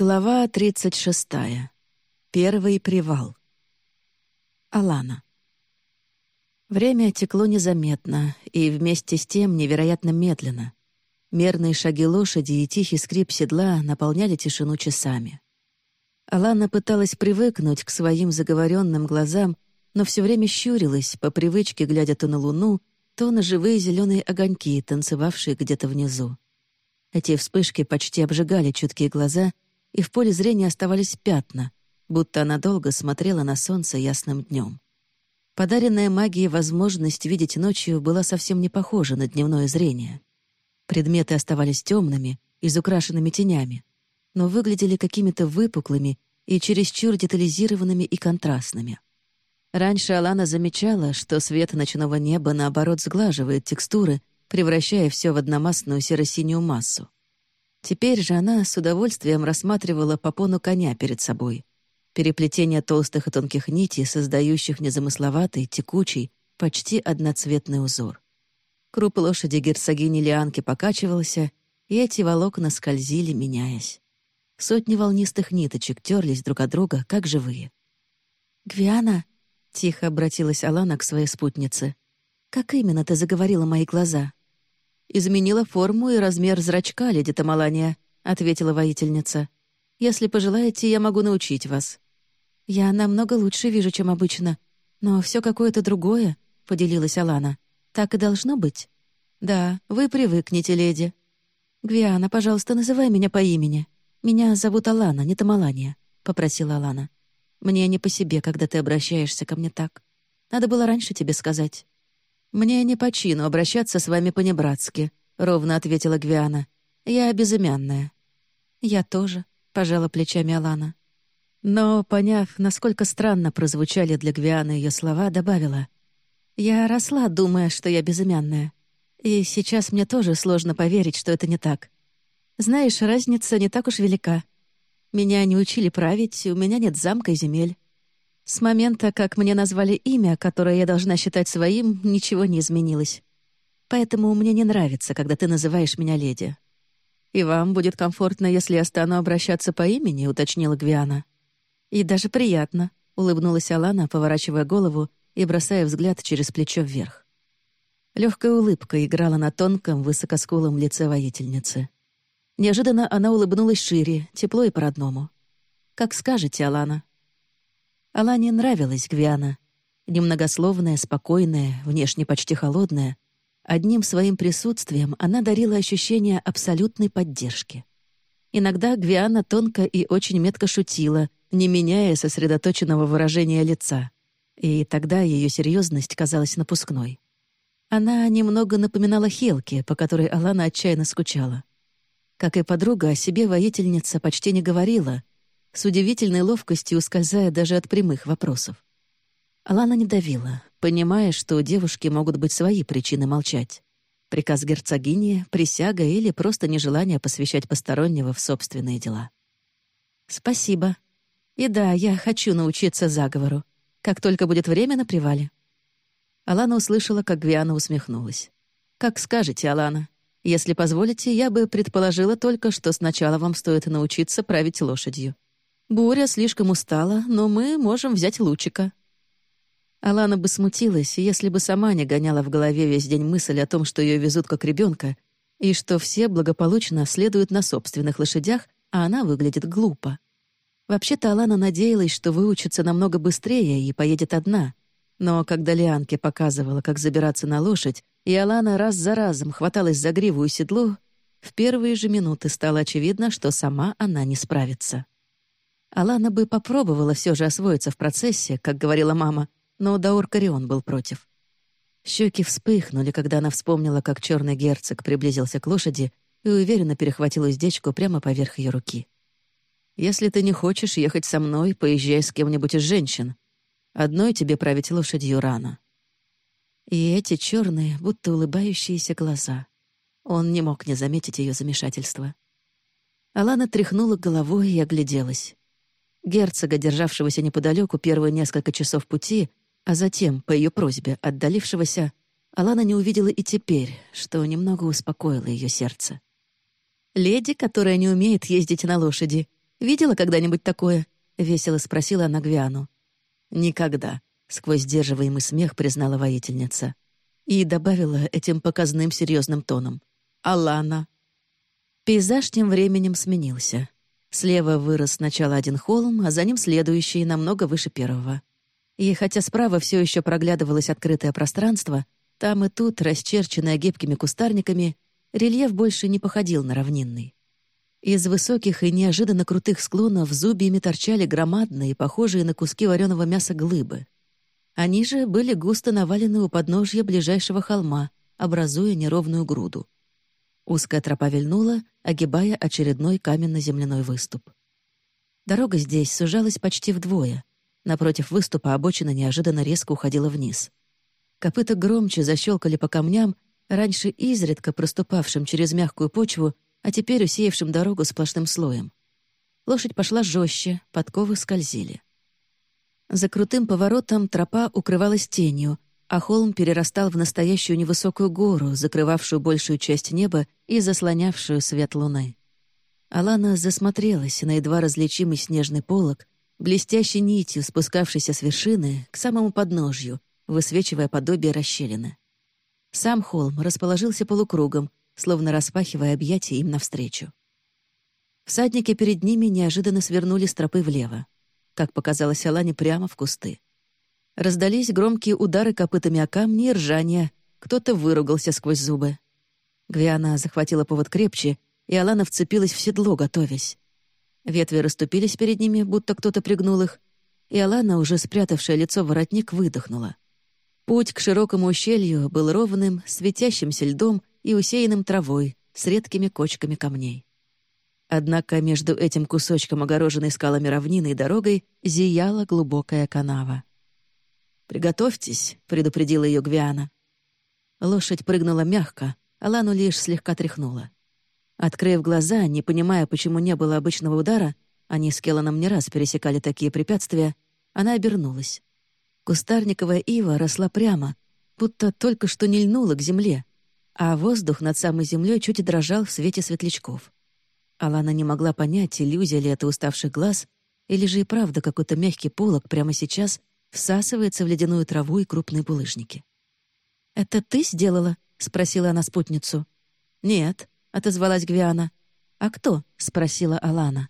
Глава 36. Первый привал. Алана. Время текло незаметно и вместе с тем невероятно медленно. Мерные шаги лошади и тихий скрип седла наполняли тишину часами. Алана пыталась привыкнуть к своим заговоренным глазам, но все время щурилась, по привычке глядя то на луну, то на живые зеленые огоньки, танцевавшие где-то внизу. Эти вспышки почти обжигали чуткие глаза — и в поле зрения оставались пятна, будто она долго смотрела на солнце ясным днем. Подаренная магией возможность видеть ночью была совсем не похожа на дневное зрение. Предметы оставались темными, изукрашенными тенями, но выглядели какими-то выпуклыми и чересчур детализированными и контрастными. Раньше Алана замечала, что свет ночного неба, наоборот, сглаживает текстуры, превращая все в одномастную серо-синюю массу. Теперь же она с удовольствием рассматривала попону коня перед собой. Переплетение толстых и тонких нитей, создающих незамысловатый, текучий, почти одноцветный узор. Круп лошади герцогини Лианки покачивался, и эти волокна скользили, меняясь. Сотни волнистых ниточек терлись друг от друга, как живые. «Гвиана», — тихо обратилась Алана к своей спутнице, «как именно ты заговорила мои глаза?» «Изменила форму и размер зрачка, леди Тамалания», — ответила воительница. «Если пожелаете, я могу научить вас». «Я намного лучше вижу, чем обычно. Но все какое-то другое», — поделилась Алана. «Так и должно быть?» «Да, вы привыкнете, леди». «Гвиана, пожалуйста, называй меня по имени. Меня зовут Алана, не Тамалания», — попросила Алана. «Мне не по себе, когда ты обращаешься ко мне так. Надо было раньше тебе сказать». «Мне не по чину обращаться с вами по-небратски», — ровно ответила Гвиана. «Я безымянная». «Я тоже», — пожала плечами Алана. Но, поняв, насколько странно прозвучали для Гвианы ее слова, добавила. «Я росла, думая, что я безымянная. И сейчас мне тоже сложно поверить, что это не так. Знаешь, разница не так уж велика. Меня не учили править, у меня нет замка и земель. С момента, как мне назвали имя, которое я должна считать своим, ничего не изменилось. Поэтому мне не нравится, когда ты называешь меня леди. «И вам будет комфортно, если я стану обращаться по имени», — уточнила Гвиана. «И даже приятно», — улыбнулась Алана, поворачивая голову и бросая взгляд через плечо вверх. Легкая улыбка играла на тонком, высокоскулом лице воительницы. Неожиданно она улыбнулась шире, тепло и по-родному. «Как скажете, Алана». Алане нравилась Гвиана. Немногословная, спокойная, внешне почти холодная. Одним своим присутствием она дарила ощущение абсолютной поддержки. Иногда Гвиана тонко и очень метко шутила, не меняя сосредоточенного выражения лица. И тогда ее серьезность казалась напускной. Она немного напоминала Хелке, по которой Алана отчаянно скучала. Как и подруга, о себе воительница почти не говорила, с удивительной ловкостью ускользая даже от прямых вопросов. Алана не давила, понимая, что у девушки могут быть свои причины молчать. Приказ герцогини, присяга или просто нежелание посвящать постороннего в собственные дела. «Спасибо. И да, я хочу научиться заговору. Как только будет время на привале». Алана услышала, как Гвиана усмехнулась. «Как скажете, Алана. Если позволите, я бы предположила только, что сначала вам стоит научиться править лошадью. Буря слишком устала, но мы можем взять лучика». Алана бы смутилась, если бы сама не гоняла в голове весь день мысль о том, что ее везут как ребенка, и что все благополучно следуют на собственных лошадях, а она выглядит глупо. Вообще-то Алана надеялась, что выучится намного быстрее и поедет одна. Но когда Лианке показывала, как забираться на лошадь, и Алана раз за разом хваталась за гриву и седло, в первые же минуты стало очевидно, что сама она не справится. Алана бы попробовала все же освоиться в процессе, как говорила мама, но Даур Карион был против. Щеки вспыхнули, когда она вспомнила, как черный герцог приблизился к лошади и уверенно перехватил уздечку прямо поверх ее руки. «Если ты не хочешь ехать со мной, поезжай с кем-нибудь из женщин. Одной тебе править лошадью рано». И эти черные, будто улыбающиеся глаза. Он не мог не заметить ее замешательства. Алана тряхнула головой и огляделась. Герцога, державшегося неподалеку первые несколько часов пути, а затем, по ее просьбе, отдалившегося, Алана не увидела и теперь, что немного успокоило ее сердце. «Леди, которая не умеет ездить на лошади», Видела когда-нибудь такое?» — весело спросила она Гвиану. «Никогда», — сквозь сдерживаемый смех признала воительница. И добавила этим показным серьезным тоном. «Алана». Пейзаж тем временем сменился. Слева вырос сначала один холм, а за ним следующий, намного выше первого. И хотя справа все еще проглядывалось открытое пространство, там и тут, расчерченное гибкими кустарниками, рельеф больше не походил на равнинный. Из высоких и неожиданно крутых склонов зубьями торчали громадные, похожие на куски вареного мяса глыбы. Они же были густо навалены у подножья ближайшего холма, образуя неровную груду. Узкая тропа вильнула, огибая очередной каменно-земляной выступ. Дорога здесь сужалась почти вдвое. Напротив выступа обочина неожиданно резко уходила вниз. Копыта громче защелкали по камням, раньше изредка проступавшим через мягкую почву а теперь усеявшим дорогу сплошным слоем. Лошадь пошла жестче, подковы скользили. За крутым поворотом тропа укрывалась тенью, а холм перерастал в настоящую невысокую гору, закрывавшую большую часть неба и заслонявшую свет луны. Алана засмотрелась на едва различимый снежный полог, блестящей нитью спускавшийся с вершины к самому подножью, высвечивая подобие расщелины. Сам холм расположился полукругом, словно распахивая объятия им навстречу. Всадники перед ними неожиданно свернули с влево. Как показалось Алане, прямо в кусты. Раздались громкие удары копытами о камни и ржание. Кто-то выругался сквозь зубы. Гвиана захватила повод крепче, и Алана вцепилась в седло, готовясь. Ветви расступились перед ними, будто кто-то пригнул их, и Алана, уже спрятавшая лицо в воротник, выдохнула. Путь к широкому ущелью был ровным, светящимся льдом и усеянным травой с редкими кочками камней. Однако между этим кусочком, огороженной скалами равнины и дорогой, зияла глубокая канава. «Приготовьтесь», — предупредила ее Гвиана. Лошадь прыгнула мягко, а Лану лишь слегка тряхнула. Открыв глаза, не понимая, почему не было обычного удара, они с Келланом не раз пересекали такие препятствия, она обернулась. Кустарниковая ива росла прямо, будто только что не льнула к земле, а воздух над самой землей чуть дрожал в свете светлячков. Алана не могла понять, иллюзия ли это уставших глаз, или же и правда какой-то мягкий полог прямо сейчас всасывается в ледяную траву и крупные булыжники. «Это ты сделала?» — спросила она спутницу. «Нет», — отозвалась Гвиана. «А кто?» — спросила Алана.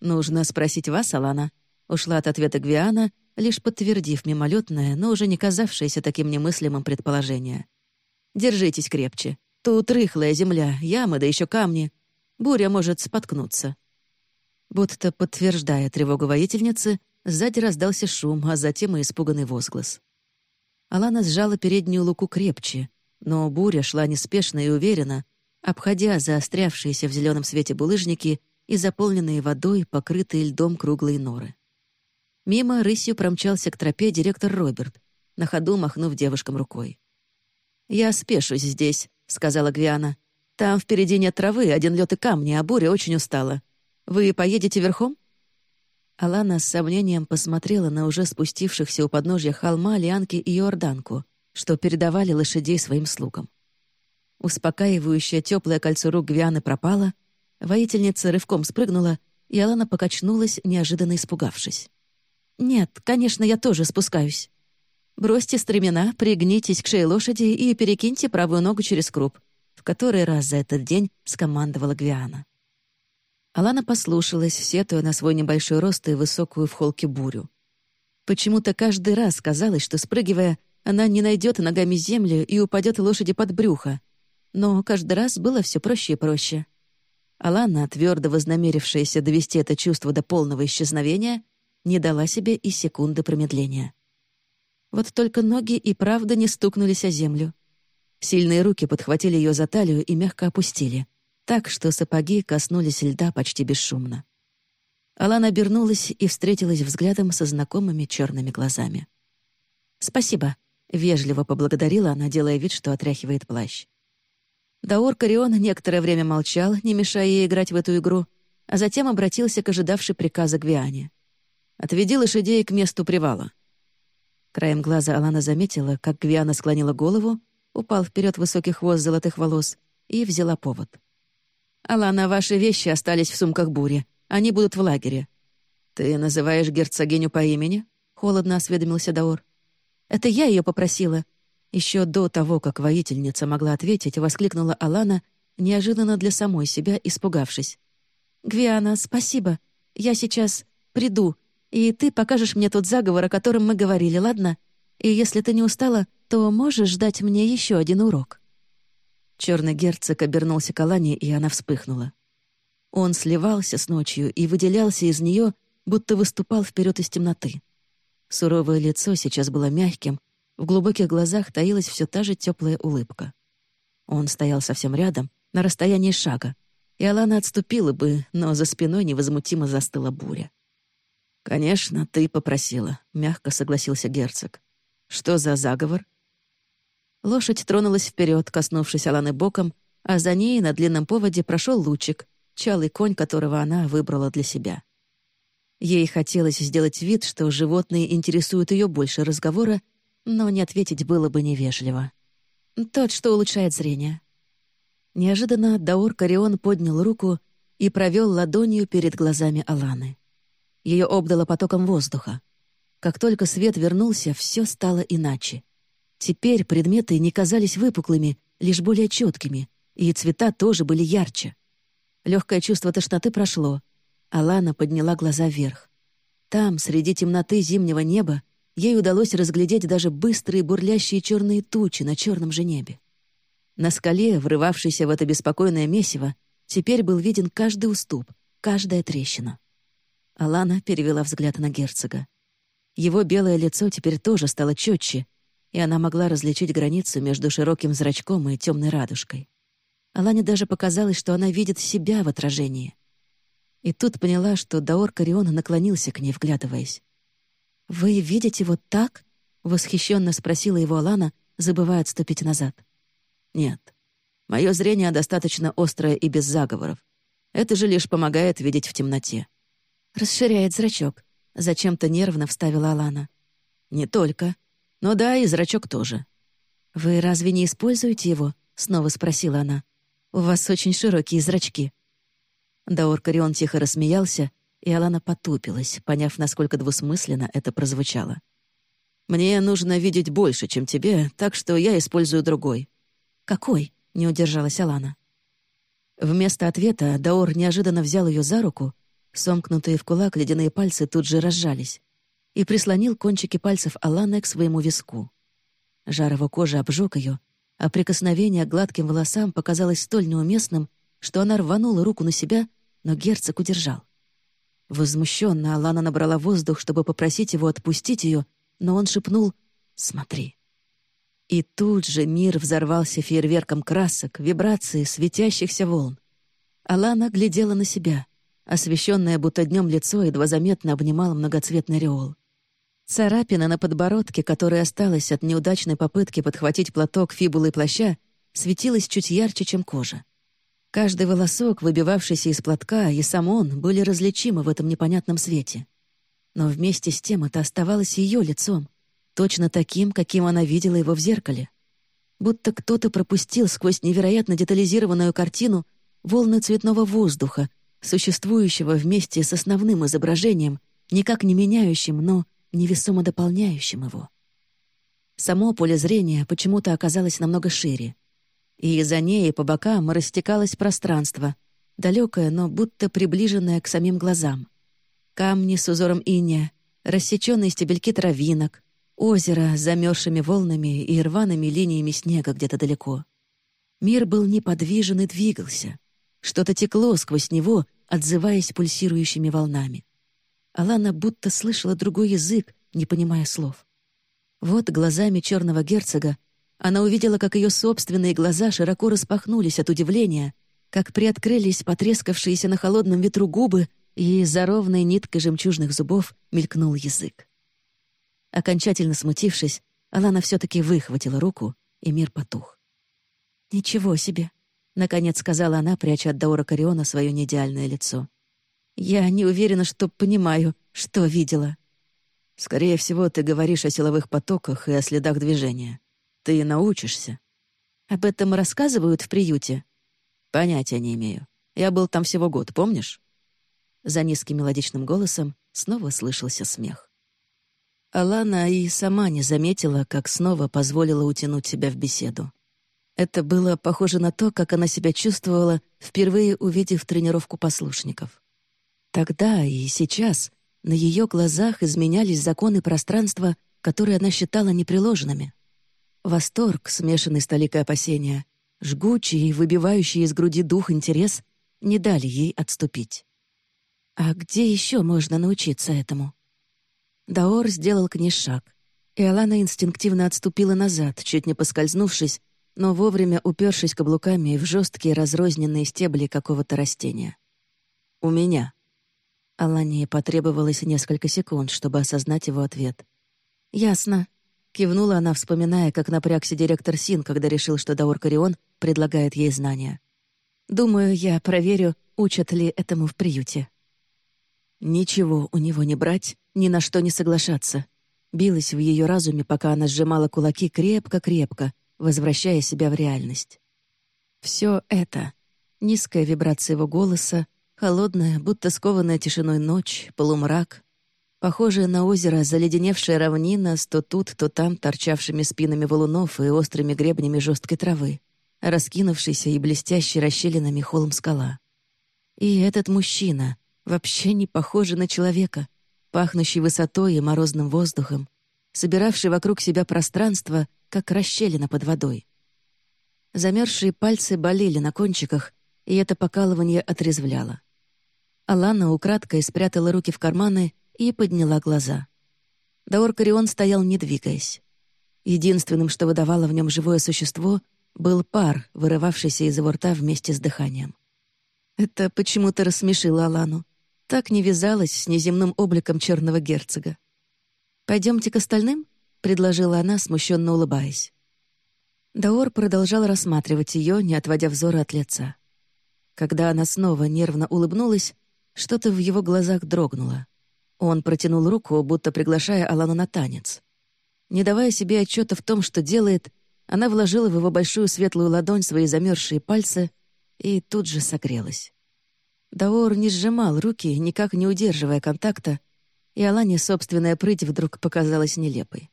«Нужно спросить вас, Алана». Ушла от ответа Гвиана, лишь подтвердив мимолетное, но уже не казавшееся таким немыслимым предположение. Держитесь крепче. Тут рыхлая земля, ямы, да еще камни. Буря может споткнуться». Будто подтверждая тревогу воительницы, сзади раздался шум, а затем и испуганный возглас. Алана сжала переднюю луку крепче, но буря шла неспешно и уверенно, обходя заострявшиеся в зеленом свете булыжники и заполненные водой, покрытые льдом круглые норы. Мимо рысью промчался к тропе директор Роберт, на ходу махнув девушкам рукой. «Я спешусь здесь», — сказала Гвиана. «Там впереди нет травы, один лед и камни, а буря очень устала. Вы поедете верхом?» Алана с сомнением посмотрела на уже спустившихся у подножья холма Лианки и Иорданку, что передавали лошадей своим слугам. Успокаивающее теплое кольцо рук Гвианы пропало, воительница рывком спрыгнула, и Алана покачнулась, неожиданно испугавшись. «Нет, конечно, я тоже спускаюсь». Бросьте стремена, пригнитесь к шее лошади и перекиньте правую ногу через круп, в который раз за этот день скомандовала Гвиана. Алана послушалась, сетуя на свой небольшой рост и высокую в холке бурю. Почему-то каждый раз казалось, что, спрыгивая, она не найдет ногами землю и упадет лошади под брюхо. Но каждый раз было все проще и проще. Алана, твердо вознамерившаяся довести это чувство до полного исчезновения, не дала себе и секунды промедления. Вот только ноги и правда не стукнулись о землю. Сильные руки подхватили ее за талию и мягко опустили, так что сапоги коснулись льда почти бесшумно. Алана обернулась и встретилась взглядом со знакомыми черными глазами. «Спасибо», — вежливо поблагодарила она, делая вид, что отряхивает плащ. Даор Карион некоторое время молчал, не мешая ей играть в эту игру, а затем обратился к ожидавшей приказа Гвиане. «Отведи лошадей к месту привала. Краем глаза Алана заметила, как Гвиана склонила голову, упал вперед высокий хвост золотых волос и взяла повод. «Алана, ваши вещи остались в сумках бури», Они будут в лагере». «Ты называешь герцогиню по имени?» — холодно осведомился Даор. «Это я ее попросила». Еще до того, как воительница могла ответить, воскликнула Алана, неожиданно для самой себя, испугавшись. «Гвиана, спасибо. Я сейчас приду, и ты покажешь мне тот заговор, о котором мы говорили, ладно? И если ты не устала, то можешь ждать мне еще один урок». Черный герцог обернулся к Алане, и она вспыхнула. Он сливался с ночью и выделялся из нее, будто выступал вперед из темноты. Суровое лицо сейчас было мягким, в глубоких глазах таилась все та же теплая улыбка. Он стоял совсем рядом, на расстоянии шага, и Алана отступила бы, но за спиной невозмутимо застыла буря. «Конечно, ты попросила», — мягко согласился герцог. «Что за заговор?» Лошадь тронулась вперед, коснувшись Аланы боком, а за ней на длинном поводе прошел лучик, чалый конь которого она выбрала для себя. Ей хотелось сделать вид, что животные интересуют ее больше разговора, но не ответить было бы невежливо. «Тот, что улучшает зрение». Неожиданно Даор Карион поднял руку и провел ладонью перед глазами Аланы. Ее обдало потоком воздуха. Как только свет вернулся, все стало иначе. Теперь предметы не казались выпуклыми, лишь более четкими, и цвета тоже были ярче. Легкое чувство тошноты прошло. Алана подняла глаза вверх. Там, среди темноты зимнего неба, ей удалось разглядеть даже быстрые бурлящие черные тучи на черном же небе. На скале, врывавшейся в это беспокойное месиво, теперь был виден каждый уступ, каждая трещина. Алана перевела взгляд на герцога. Его белое лицо теперь тоже стало четче, и она могла различить границу между широким зрачком и темной радужкой. Алане даже показалось, что она видит себя в отражении. И тут поняла, что Даор Карион наклонился к ней, вглядываясь. «Вы видите вот так?» — восхищенно спросила его Алана, забывая отступить назад. Нет. Мое зрение достаточно острое и без заговоров. Это же лишь помогает видеть в темноте. Расширяет зрачок. Зачем-то нервно вставила Алана. Не только. Но да, и зрачок тоже. «Вы разве не используете его?» — снова спросила она. «У вас очень широкие зрачки». Даор Карион тихо рассмеялся, и Алана потупилась, поняв, насколько двусмысленно это прозвучало. «Мне нужно видеть больше, чем тебе, так что я использую другой. «Какой?» — не удержалась Алана. Вместо ответа Даор неожиданно взял ее за руку, сомкнутые в кулак ледяные пальцы тут же разжались, и прислонил кончики пальцев Аланы к своему виску. Жар его кожи обжег ее, а прикосновение к гладким волосам показалось столь неуместным, что она рванула руку на себя, но герцог удержал. Возмущенно Алана набрала воздух, чтобы попросить его отпустить ее, но он шепнул «Смотри». И тут же мир взорвался фейерверком красок, вибраций, светящихся волн. Алана глядела на себя. Освещенное будто днем лицо едва заметно обнимало многоцветный ореол. Царапина на подбородке, которая осталась от неудачной попытки подхватить платок фибулы плаща, светилась чуть ярче, чем кожа. Каждый волосок, выбивавшийся из платка, и сам он были различимы в этом непонятном свете. Но вместе с тем это оставалось ее лицом, точно таким, каким она видела его в зеркале. Будто кто-то пропустил сквозь невероятно детализированную картину волны цветного воздуха, существующего вместе с основным изображением, никак не меняющим, но невесомо дополняющим его. Само поле зрения почему-то оказалось намного шире. И за ней по бокам растекалось пространство, далекое, но будто приближенное к самим глазам. Камни с узором иния, рассеченные стебельки травинок, Озеро с замерзшими волнами и рваными линиями снега где-то далеко. Мир был неподвижен и двигался. Что-то текло сквозь него, отзываясь пульсирующими волнами. Алана будто слышала другой язык, не понимая слов. Вот глазами черного герцога она увидела, как ее собственные глаза широко распахнулись от удивления, как приоткрылись потрескавшиеся на холодном ветру губы, и за ровной ниткой жемчужных зубов мелькнул язык. Окончательно смутившись, Алана все-таки выхватила руку, и мир потух. «Ничего себе!» — наконец сказала она, пряча от Даора Кариона свое неидеальное лицо. «Я не уверена, что понимаю, что видела». «Скорее всего, ты говоришь о силовых потоках и о следах движения. Ты научишься». «Об этом рассказывают в приюте?» «Понятия не имею. Я был там всего год, помнишь?» За низким мелодичным голосом снова слышался смех. Алана и сама не заметила, как снова позволила утянуть себя в беседу. Это было похоже на то, как она себя чувствовала, впервые увидев тренировку послушников. Тогда и сейчас на ее глазах изменялись законы пространства, которые она считала непреложными. Восторг, смешанный с толикой опасения, жгучий и выбивающий из груди дух интерес не дали ей отступить. А где еще можно научиться этому? Даор сделал к ней шаг, и Алана инстинктивно отступила назад, чуть не поскользнувшись, но вовремя упершись каблуками в жесткие разрозненные стебли какого-то растения. «У меня». Алане потребовалось несколько секунд, чтобы осознать его ответ. «Ясно», — кивнула она, вспоминая, как напрягся директор Син, когда решил, что Даор Карион предлагает ей знания. «Думаю, я проверю, учат ли этому в приюте». Ничего у него не брать, ни на что не соглашаться. Билась в ее разуме, пока она сжимала кулаки крепко-крепко, возвращая себя в реальность. Все это — низкая вибрация его голоса, холодная, будто скованная тишиной ночь, полумрак, похожая на озеро заледеневшая равнина с то тут, то там торчавшими спинами валунов и острыми гребнями жесткой травы, раскинувшийся и блестящий расщелинами холм скала. И этот мужчина, вообще не похожий на человека, пахнущий высотой и морозным воздухом, собиравший вокруг себя пространство, как расщелина под водой. Замерзшие пальцы болели на кончиках, и это покалывание отрезвляло. Алана украдкой спрятала руки в карманы и подняла глаза. Даор Карион стоял, не двигаясь. Единственным, что выдавало в нем живое существо, был пар, вырывавшийся из его рта вместе с дыханием. Это почему-то рассмешило Алану так не вязалась с неземным обликом черного герцога. Пойдемте к остальным?» — предложила она, смущенно улыбаясь. Даор продолжал рассматривать ее, не отводя взора от лица. Когда она снова нервно улыбнулась, что-то в его глазах дрогнуло. Он протянул руку, будто приглашая Алану на танец. Не давая себе отчета в том, что делает, она вложила в его большую светлую ладонь свои замерзшие пальцы и тут же согрелась. Даор не сжимал руки, никак не удерживая контакта, и Алане собственная прыть вдруг показалась нелепой.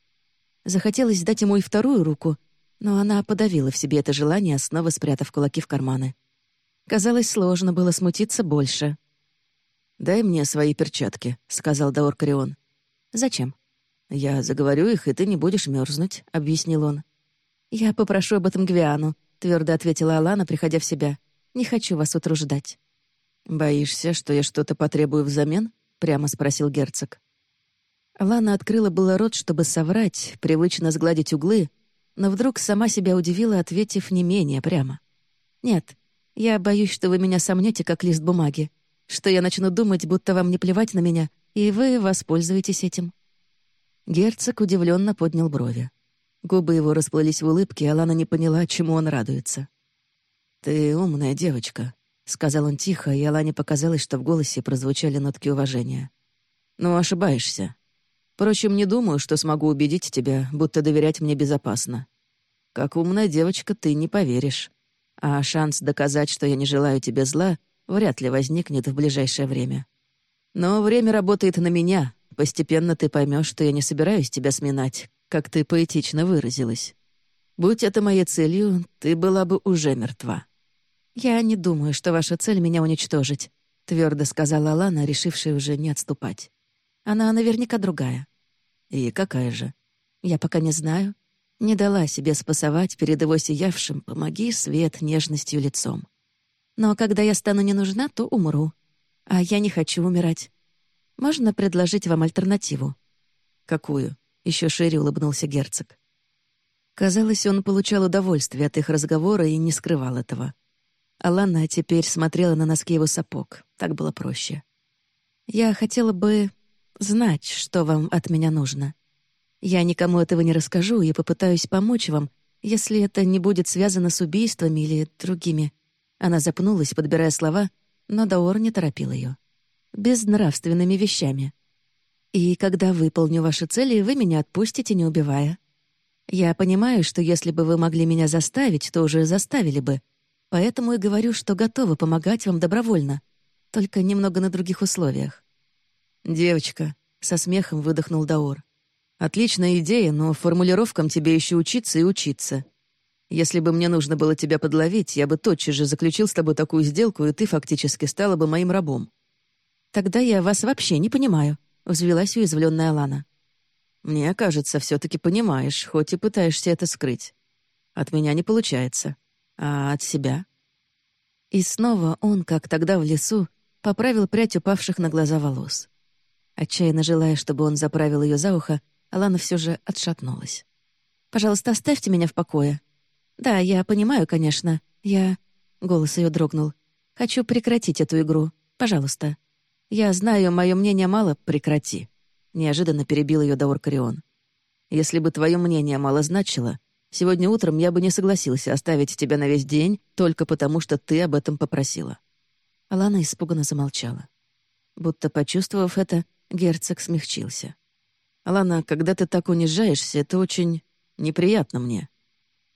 Захотелось дать ему и вторую руку, но она подавила в себе это желание, снова спрятав кулаки в карманы. Казалось, сложно было смутиться больше. «Дай мне свои перчатки», — сказал Даор Карион. «Зачем?» «Я заговорю их, и ты не будешь мерзнуть», — объяснил он. «Я попрошу об этом Гвиану», — твердо ответила Алана, приходя в себя. «Не хочу вас утруждать». «Боишься, что я что-то потребую взамен?» — прямо спросил герцог. Лана открыла было рот, чтобы соврать, привычно сгладить углы, но вдруг сама себя удивила, ответив не менее прямо. «Нет, я боюсь, что вы меня сомнете, как лист бумаги, что я начну думать, будто вам не плевать на меня, и вы воспользуетесь этим». Герцог удивленно поднял брови. Губы его расплылись в улыбке, а Лана не поняла, чему он радуется. «Ты умная девочка», — сказал он тихо, и Алане показалось, что в голосе прозвучали нотки уважения. «Ну, ошибаешься. Впрочем, не думаю, что смогу убедить тебя, будто доверять мне безопасно. Как умная девочка, ты не поверишь. А шанс доказать, что я не желаю тебе зла, вряд ли возникнет в ближайшее время. Но время работает на меня. Постепенно ты поймешь, что я не собираюсь тебя сминать, как ты поэтично выразилась. Будь это моей целью, ты была бы уже мертва». «Я не думаю, что ваша цель — меня уничтожить», — твердо сказала Лана, решившая уже не отступать. «Она наверняка другая». «И какая же?» «Я пока не знаю. Не дала себе спасовать перед его сиявшим «помоги, свет» нежностью лицом. Но когда я стану не нужна, то умру. А я не хочу умирать. Можно предложить вам альтернативу?» «Какую?» — еще шире улыбнулся герцог. Казалось, он получал удовольствие от их разговора и не скрывал этого. Алана теперь смотрела на носки его сапог. Так было проще. «Я хотела бы знать, что вам от меня нужно. Я никому этого не расскажу и попытаюсь помочь вам, если это не будет связано с убийствами или другими». Она запнулась, подбирая слова, но Даор не торопил ее. «Безнравственными вещами. И когда выполню ваши цели, вы меня отпустите, не убивая. Я понимаю, что если бы вы могли меня заставить, то уже заставили бы, Поэтому и говорю, что готова помогать вам добровольно. только немного на других условиях». «Девочка», — со смехом выдохнул Даор. «Отличная идея, но формулировкам тебе еще учиться и учиться. Если бы мне нужно было тебя подловить, я бы тотчас же заключил с тобой такую сделку, и ты фактически стала бы моим рабом». «Тогда я вас вообще не понимаю», — взвелась уязвленная Лана. «Мне кажется, все таки понимаешь, хоть и пытаешься это скрыть. От меня не получается. А от себя?» И снова он, как тогда в лесу, поправил прядь упавших на глаза волос. Отчаянно желая, чтобы он заправил ее за ухо, Алана все же отшатнулась. «Пожалуйста, оставьте меня в покое. Да, я понимаю, конечно. Я...» Голос ее дрогнул. «Хочу прекратить эту игру. Пожалуйста. Я знаю, мое мнение мало. Прекрати». Неожиданно перебил ее Даор Карион. «Если бы твое мнение мало значило, Сегодня утром я бы не согласился оставить тебя на весь день только потому, что ты об этом попросила». Алана испуганно замолчала. Будто почувствовав это, герцог смягчился. «Алана, когда ты так унижаешься, это очень неприятно мне».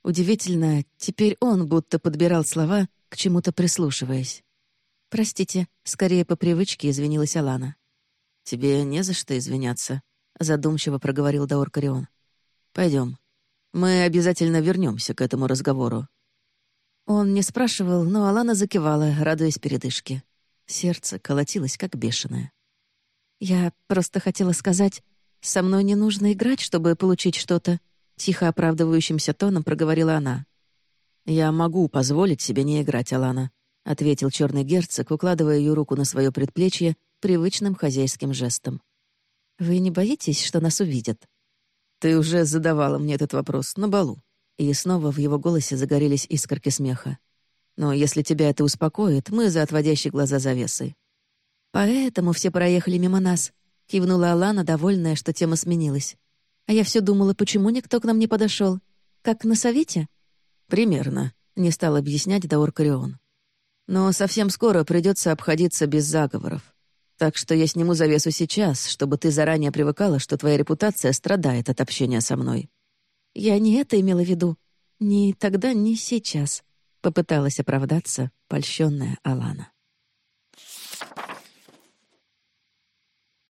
Удивительно, теперь он будто подбирал слова, к чему-то прислушиваясь. «Простите, скорее по привычке извинилась Алана». «Тебе не за что извиняться», — задумчиво проговорил Даор Карион. «Пойдем, мы обязательно вернемся к этому разговору». Он не спрашивал, но Алана закивала, радуясь передышке. Сердце колотилось, как бешеное. «Я просто хотела сказать, со мной не нужно играть, чтобы получить что-то», тихо оправдывающимся тоном проговорила она. «Я могу позволить себе не играть, Алана», — ответил черный герцог, укладывая ее руку на свое предплечье привычным хозяйским жестом. «Вы не боитесь, что нас увидят?» «Ты уже задавала мне этот вопрос на балу». И снова в его голосе загорелись искорки смеха. «Но если тебя это успокоит, мы за отводящие глаза завесой». «Поэтому все проехали мимо нас», — кивнула Алана, довольная, что тема сменилась. «А я все думала, почему никто к нам не подошел? Как на совете?» «Примерно», — не стал объяснять Даор Карион. «Но совсем скоро придется обходиться без заговоров. Так что я сниму завесу сейчас, чтобы ты заранее привыкала, что твоя репутация страдает от общения со мной». «Я не это имела в виду. Ни тогда, ни сейчас», — попыталась оправдаться польщенная Алана.